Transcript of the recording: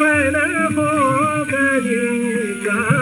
phải đã khó ca những cả